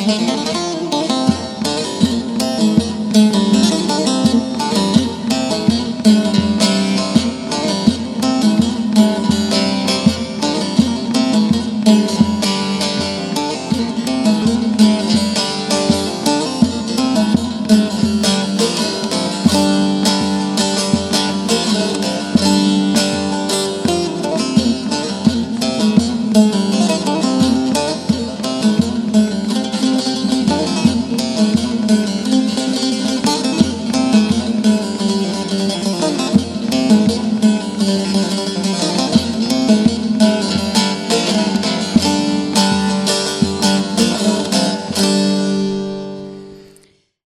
Música